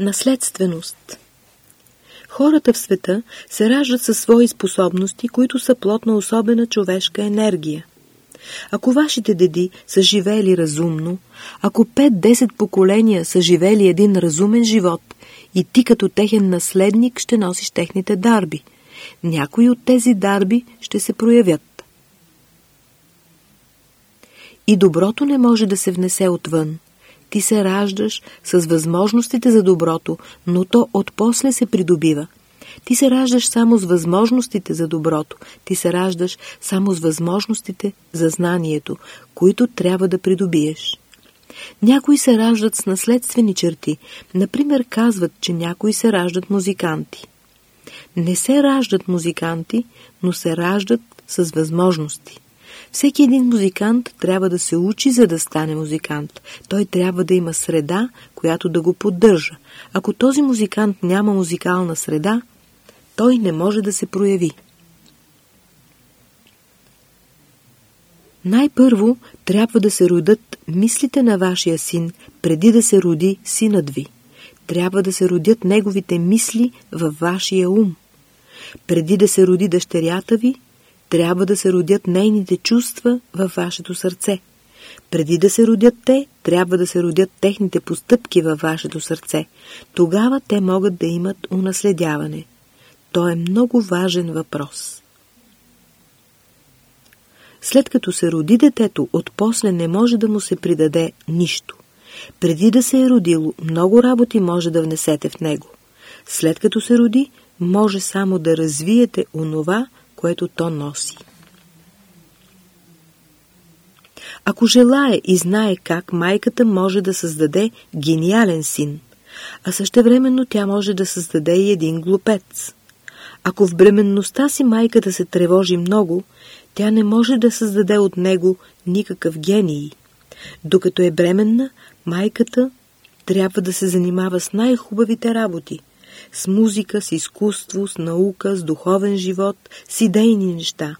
Наследственост Хората в света се раждат със свои способности, които са плод на особена човешка енергия. Ако вашите деди са живели разумно, ако 5-10 поколения са живели един разумен живот и ти като техен наследник ще носиш техните дарби, някои от тези дарби ще се проявят. И доброто не може да се внесе отвън. Ти се раждаш с възможностите за доброто, но то отпосле се придобива. Ти се раждаш само с възможностите за доброто. Ти се раждаш само с възможностите за знанието, които трябва да придобиеш. Някои се раждат с наследствени черти. Например, казват, че някои се раждат музиканти. Не се раждат музиканти, но се раждат с възможности. Всеки един музикант трябва да се учи, за да стане музикант. Той трябва да има среда, която да го поддържа. Ако този музикант няма музикална среда, той не може да се прояви. Най-първо трябва да се родят мислите на вашия син, преди да се роди синът ви. Трябва да се родят неговите мисли във вашия ум. Преди да се роди дъщерята ви, трябва да се родят нейните чувства във вашето сърце. Преди да се родят те, трябва да се родят техните постъпки във вашето сърце. Тогава те могат да имат унаследяване. То е много важен въпрос. След като се роди детето, отпосле не може да му се придаде нищо. Преди да се е родило, много работи може да внесете в него. След като се роди, може само да развиете онова, което то носи. Ако желае и знае как, майката може да създаде гениален син, а същевременно тя може да създаде и един глупец. Ако в бременността си майката се тревожи много, тя не може да създаде от него никакъв гений. Докато е бременна, майката трябва да се занимава с най-хубавите работи – с музика, с изкуство, с наука, с духовен живот, с идейни неща.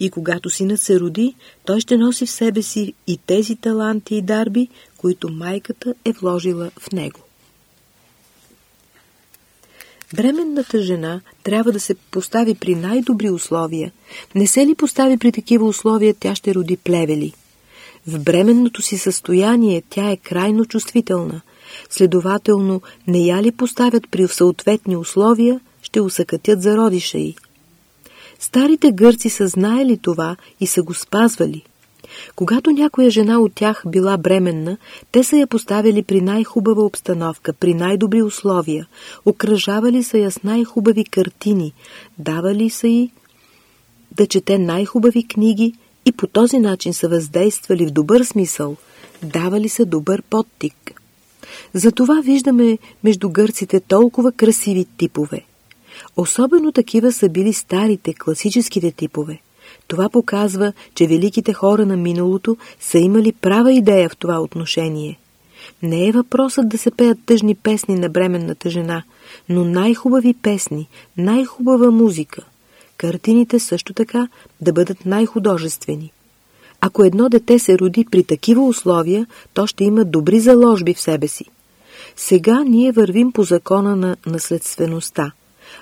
И когато синът се роди, той ще носи в себе си и тези таланти и дарби, които майката е вложила в него. Бременната жена трябва да се постави при най-добри условия. Не се ли постави при такива условия, тя ще роди плевели. В бременното си състояние тя е крайно чувствителна. Следователно, не я ли поставят при съответни условия, ще усъкътят зародиша й. Старите гърци са знаели това и са го спазвали. Когато някоя жена от тях била бременна, те са я поставили при най-хубава обстановка, при най-добри условия, окръжавали са я с най-хубави картини, давали са й да чете най-хубави книги и по този начин са въздействали в добър смисъл, давали са добър подтик. Затова виждаме между гърците толкова красиви типове. Особено такива са били старите, класическите типове. Това показва, че великите хора на миналото са имали права идея в това отношение. Не е въпросът да се пеят тъжни песни на бременната жена, но най-хубави песни, най-хубава музика. Картините също така да бъдат най-художествени. Ако едно дете се роди при такива условия, то ще има добри заложби в себе си. Сега ние вървим по закона на наследствеността.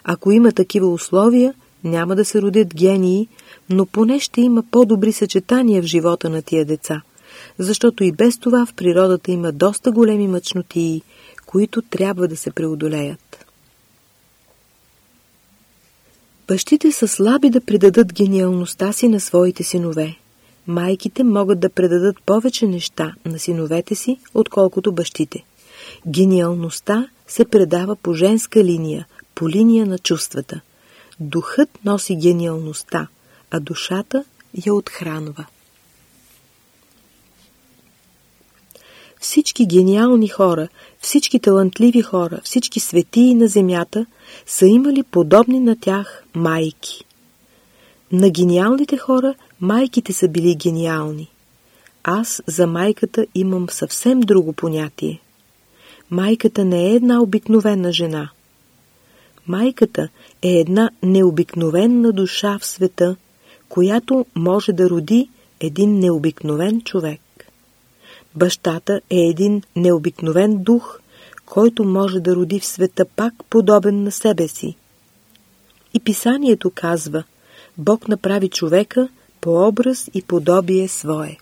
Ако има такива условия, няма да се родят гении, но поне ще има по-добри съчетания в живота на тия деца, защото и без това в природата има доста големи мъчнотии, които трябва да се преодолеят. Бащите са слаби да предадат гениалността си на своите синове. Майките могат да предадат повече неща на синовете си, отколкото бащите. Гениалността се предава по женска линия, по линия на чувствата. Духът носи гениалността, а душата я отхранва. Всички гениални хора, всички талантливи хора, всички светии на земята са имали подобни на тях майки. На гениалните хора майките са били гениални. Аз за майката имам съвсем друго понятие. Майката не е една обикновена жена. Майката е една необикновена душа в света, която може да роди един необикновен човек. Бащата е един необикновен дух, който може да роди в света пак подобен на себе си. И писанието казва, Бог направи човека по образ и подобие свое.